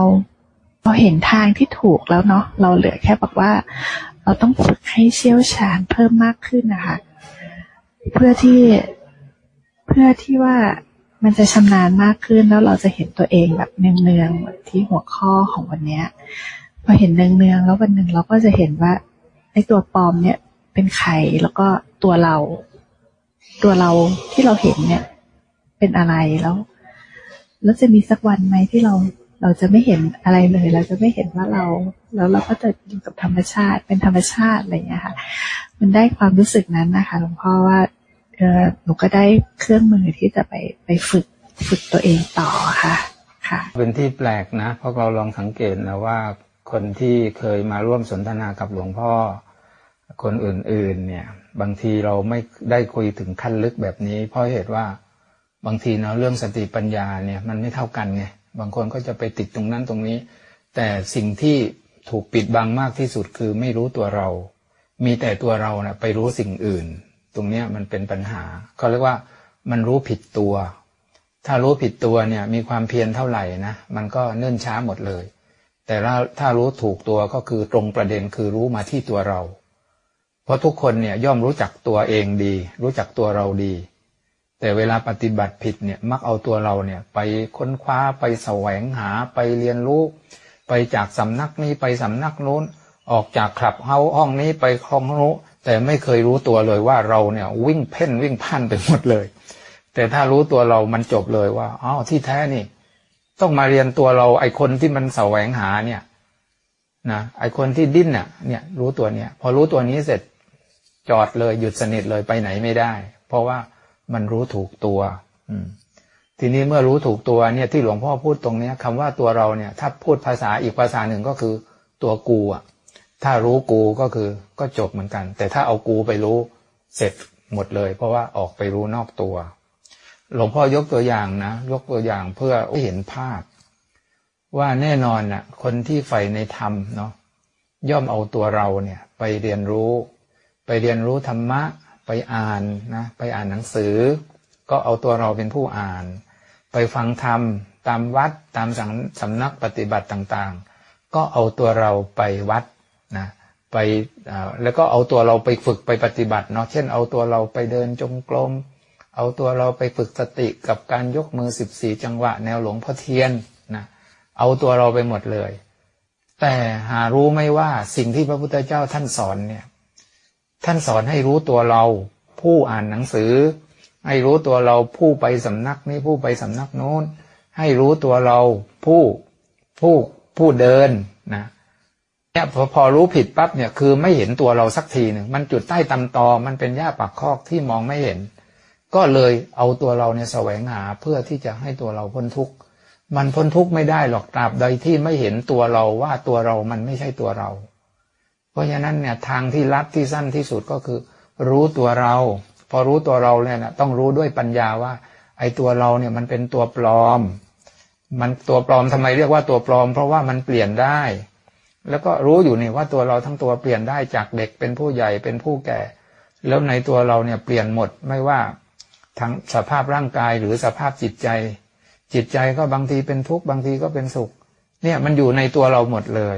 เราเห็นทางที่ถูกแล้วเนาะเราเหลือแค่บอกว่า เราต้องฝึกให้เชี่ยวชาญเพิ่มมากขึ้นนะคะ เพื่อที่เพื่อที่ว่า มันจะชำนาญมากขึ้นแล้วเราจะเห็นตัวเองแบบเนืองๆเหมือนที่หัวข้อของวันนี้พอเห็นเนืองๆแล้ววันหนึ่งเราก็จะเห็นว่าไอ้ตัวปลอมเนี่ยเป็นใครแล้วก็ตัวเรา ตัวเราที่เราเห็นเนี่ย เป็นอะไรแล้ว แล้วจะมีสักวันไหมที่เราเราจะไม่เห็นอะไรเลย เราจะไม่เห็นว่าเรา แล้วเราก็จะอยู่กับธรรมชาติเป็นธรรมชาติอะไรอย่างเงี้ยค่ะ มันได้ความรู้สึกนั้นนะคะหลวงพ่อว่า หนูก็ได้เครื่องมือที่จะไปไปฝึกฝึกตัวเองต่อค่ะค่ะ เป็นที่แปลกนะเพราะเราลองสังเกตนะว่าคนที่เคยมาร่วมสนทนากับหลวงพ่อ คนอื่น ๆ เนี่ย บางทีเราไม่ได้คุยถึงขั้นลึกแบบนี้ เพราะเหตุว่าบางทีเนาะเรื่องสติปัญญาเนี่ยมันไม่เท่ากันไงบางคนก็จะไปติดตรงนั้นตรงนี้ แต่สิ่งที่ถูกปิดบังมากที่สุดคือไม่รู้ตัวเรา มีแต่ตัวเรานะ่ะไปรู้สิ่งอื่น ตรงเนี้ยมันเป็นปัญหาเขาเรียกว่ามันรู้ผิดตัว ถ้ารู้ผิดตัวเนี่ยมีความเพียรเท่าไหร่นะมันก็เนิ่นช้าหมดเลย แต่ถ้าถ้ารู้ถูกตัวก็คือตรงประเด็นคือรู้มาที่ตัวเรา เพราะทุกคนเนี่ยย่อมรู้จักตัวเองดี รู้จักตัวเราดี แต่เวลาปฏิบัติผิดเนี่ยมักเอาตัวเราเนี่ยไปค้นคว้าไปแสวงหาไปเรียนรู้ ไปจากสำนักนี้ไปสำนักนู้นออกจากคลับเฮาห้องนี้ไปห้องนู้น แต่ไม่เคยรู้ตัวเลยว่าเราเนี่ยวิ่งเพ่นวิ่งพันไปหมดเลย แต่ถ้ารู้ตัวเรามันจบเลยว่าอ๋อที่แท้นี่ ต้องมาเรียนตัวเราไอคนที่มันแสวงหาเนี่ยนะไอคนที่ดิ้นเนี่ยเนี่ย รู้ตัวเนี่ย พอรู้ตัวนี้เสร็จจอดเลยหยุดสนิทเลยไปไหนไม่ได้ เพราะว่ามันรู้ถูกตัว อืมทีนี้เมื่อรู้ถูกตัวเนี่ยที่หลวงพ่อพูดตรงเนี้ยคำว่าตัวเราเนี่ย ถ้าพูดภาษาอีกภาษาหนึ่งก็คือตัวกูอะ ถ้ารู้กูก็คือก็จบเหมือนกัน แต่ถ้าเอากูไปรู้เสร็จหมดเลย เพราะว่าออกไปรู้นอกตัว หลวงพ่อยกตัวอย่างนะ ยกตัวอย่างเพื่อให้เห็นภาพ ว่าแน่นอนน่ะ คนที่ใฝ่ในธรรมเนาะย่อมเอาตัวเราเนี่ย ไปเรียนรู้ ไปเรียนรู้ธรรมะ ไปอ่านนะ ไปอ่านหนังสือ ก็เอาตัวเราเป็นผู้อ่าน ไปฟังธรรม ตามวัดตามสำนักปฏิบัติต่างๆ ก็เอาตัวเราไปวัด นะไปแล้วก็เอาตัวเราไปฝึกไปปฏิบัติเนาะเช่น เอาตัวเราไปเดินจงกรมเอาตัวเราไปฝึกสติกับการยกมือสิบสี่จังหวะ แนวหลวงพ่อเทียนนะเอาตัวเราไปหมดเลย แต่หารู้ไหมว่าสิ่งที่พระพุทธเจ้าท่านสอนเนี่ย ท่านสอนให้รู้ตัวเราผู้อ่านหนังสือ ให้รู้ตัวเราผู้ไปสำนักนี้ผู้ไปสำนักโน้น ให้รู้ตัวเราผู้ผู้ผู้เดิน เนี่ยพอพอรู้ผิดปั๊บเนี่ยคือไม่เห็นตัวเราสักทีหนึ่งมันจุดใต้ตำตอมันเป็นหญ้าปักคอกที่มองไม่เห็น ก็เลยเอาตัวเราเนี่ยแสวงหาเพื่อที่จะให้ตัวเราพ้นทุกข์มันพ้นทุกข์ไม่ได้หรอกตราบใดที่ไม่เห็นตัวเราว่าตัวเรามันไม่ใช่ตัวเรา เพราะฉะนั้นเนี่ยทางที่ลัดที่สั้นที่สุดก็คือ รู้ตัวเรา พอรู้ตัวเราเนี่ยนะต้องรู้ด้วยปัญญาว่า ไอ้ตัวเราเนี่ยมันเป็นตัวปลอม มันตัวปลอมทำไมเรียกว่าตัวปลอม เพราะว่ามันเปลี่ยนได้ แล้วก็รู้อยู่นี่ว่าตัวเราทั้งตัวเปลี่ยนได้จากเด็กเป็นผู้ใหญ่เป็นผู้แก่ แล้วในตัวเราเนี่ยเปลี่ยนหมดไม่ว่าทั้งสภาพร่างกายหรือสภาพจิตใจ จิตใจก็บางทีเป็นทุกข์บางทีก็เป็นสุข เนี่ยมันอยู่ในตัวเราหมดเลย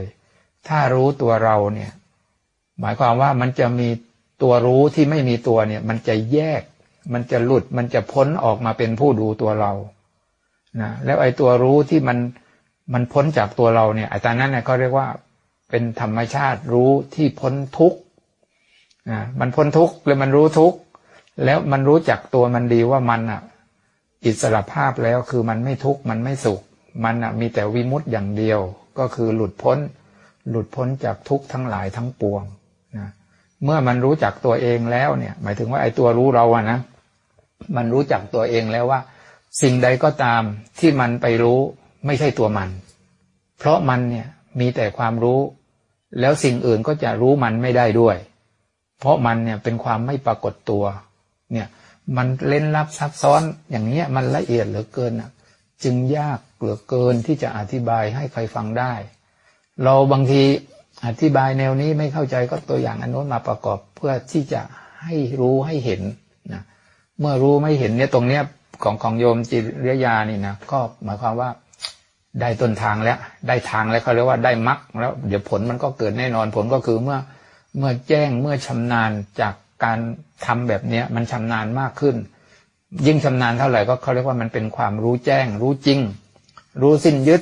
ถ้ารู้ตัวเราเนี่ย หมายความว่ามันจะมีตัวรู้ที่ไม่มีตัวเนี่ย มันจะแยก มันจะหลุดมันจะพ้นออกมาเป็นผู้ดูตัวเรานะแล้วไอ้ตัวรู้ที่มันมันพ้นจากตัวเราเนี่ยไอ้ตอนนั้นเนี่ยเขาเรียกว่า เป็นธรรมชาติรู้ที่พ้นทุกข์นะมันพ้นทุกข์แล้วมันรู้ทุกข์แล้วมันรู้จักตัวมันดีว่ามันอะ อิสระภาพแล้วคือมันไม่ทุกข์มันไม่สุข มันอะมีแต่วิมุตต์อย่างเดียว ก็คือหลุดพ้น หลุดพ้นจากทุกข์ทั้งหลายทั้งปวงนะเมื่อมันรู้จักตัวเองแล้วเนี่ย หมายถึงว่าไอ้ตัวรู้เราอะนะมันรู้จักตัวเองแล้วว่า สิ่งใดก็ตามที่มันไปรู้ไม่ใช่ตัวมัน เพราะมันเนี่ยมีแต่ความรู้ แล้วสิ่งอื่นก็จะรู้มันไม่ได้ด้วย เพราะมันเนี่ยเป็นความไม่ปรากฏตัว เนี่ยมันเล่นลับซับซ้อนอย่างเนี้ยมันละเอียดเหลือเกินจึงยากเหลือเกินที่จะอธิบายให้ใครฟังได้ เราบางทีอธิบายแนวนี้ไม่เข้าใจก็ตัวอย่างอันโน้นมาประกอบเพื่อที่จะให้รู้ให้เห็นนะเมื่อรู้ไม่เห็นเนี่ยตรงเนี้ยของของโยมจิริยานี่นะก็หมายความว่า ได้ต้นทางแล้ว ได้ทางแล้วเขาเรียกว่าได้มรรคแล้ว เดี๋ยวผลมันก็เกิดแน่นอนผลก็คือเมื่อเมื่อแจ้งเมื่อชำนาญจากการทำแบบเนี้ยมันชำนาญมากขึ้น ยิ่งชำนาญเท่าไหร่ก็เขาเรียกว่ามันเป็นความรู้แจ้ง รู้จริง รู้สิ้นยึด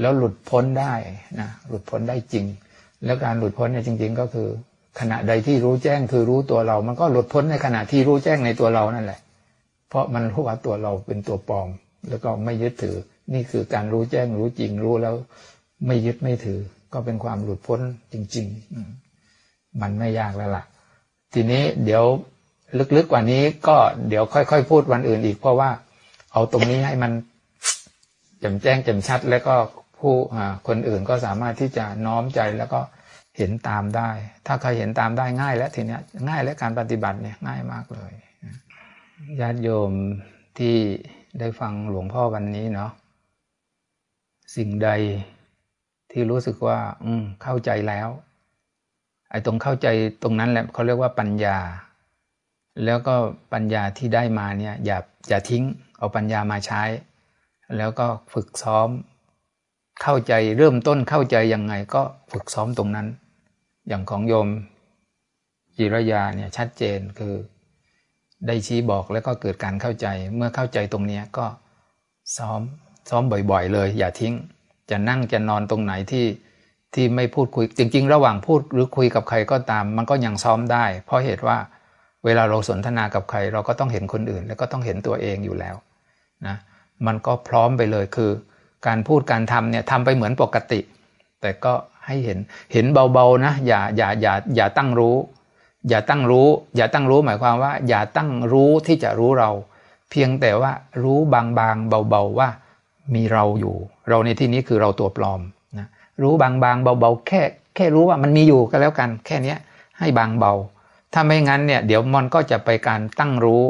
แล้วหลุดพ้นได้นะหลุดพ้นได้จริง แล้วการหลุดพ้นเนี่ยจริง ๆ ก็คือ ขณะใดที่รู้แจ้งคือรู้ตัวเรา มันก็หลุดพ้นในขณะที่รู้แจ้งในตัวเรานั่นแหละ เพราะมันรู้ว่าตัวเราเป็นตัวปลอม แล้วก็ไม่ยึดถือ นี่คือการรู้แจ้งรู้จริงรู้แล้ว ไม่ยึดไม่ถือ ก็เป็นความหลุดพ้นจริง ๆ มันไม่ยากแล้วล่ะ ทีนี้เดี๋ยวลึกๆกว่านี้ก็เดี๋ยวค่อยๆพูดวันอื่นอีก เพราะว่า เอาตรงนี้ให้มันแจ่มแจ้งแจ่มชัด แล้วก็ผู้คนอื่นก็สามารถที่จะน้อมใจแล้วก็เห็นตามได้ ถ้าใครเห็นตามได้ง่าย แล้วทีนี้ง่ายและการปฏิบัติเนี่ยง่ายมากเลยญาติโยมที่ได้ฟังหลวงพ่อวันนี้เนาะ สิ่งใดที่รู้สึกว่า อืมเข้าใจแล้ว ไอ้ตรงเข้าใจตรงนั้นแหละเขาเรียกว่าปัญญา แล้วก็ปัญญาที่ได้มาเนี่ย อย่าอย่าทิ้ง เอาปัญญามาใช้ แล้วก็ฝึกซ้อม เข้าใจเริ่มต้นเข้าใจยังไง ก็ฝึกซ้อมตรงนั้น อย่างของโยมจิรยาเนี่ยชัดเจนคือ ได้ชี้บอกแล้วก็เกิดการเข้าใจ เมื่อเข้าใจตรงนี้ก็ซ้อม ซ้อมบ่อย ๆ เลย อย่าทิ้ง จะนั่งจะนอนตรงไหนที่ที่ไม่พูดคุย จริง ๆ ระหว่างพูดหรือคุยกับใครก็ตาม มันก็ยังซ้อมได้ เพราะเหตุว่าเวลาเราสนทนากับใคร เราก็ต้องเห็นคนอื่น แล้วก็ต้องเห็นตัวเองอยู่แล้วนะมันก็พร้อมไปเลยคือ การพูดการทำเนี่ยทำไปเหมือนปกติ แต่ก็ให้เห็นเห็นเบาๆนะอย่าอย่าอย่าอย่าตั้งรู้ อย่าตั้งรู้ อย่าตั้งรู้หมายความว่า อย่าตั้งรู้ที่จะรู้เรา เพียงแต่ว่ารู้บางๆเบาๆว่า มีเราอยู่ เราในที่นี้คือเราตัวปลอมนะรู้บางๆเบาๆแค่แค่รู้ว่ามันมีอยู่ก็แล้วกัน แค่นี้ให้บางเบา ถ้าไม่งั้นเนี่ยเดี๋ยวมันก็จะไปการตั้งรู้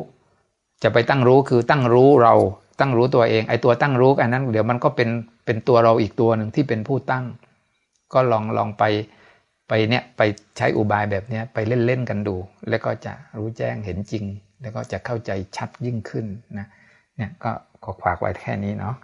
จะไปตั้งรู้คือตั้งรู้เราตั้งรู้ตัวเองไอ้ตัวตั้งรู้อันนั้น เดี๋ยวมันก็เป็นเป็นตัวเราอีกตัวหนึ่งที่เป็นผู้ตั้ง ก็ลองลองไปไปเนี่ยไปใช้อุบายแบบเนี้ยไปเล่นเล่นกันดู แล้วก็จะรู้แจ้งเห็นจริง แล้วก็จะเข้าใจชัดยิ่งขึ้นนะเนี่ยก็ขอฝากไว้แค่นี้เนาะ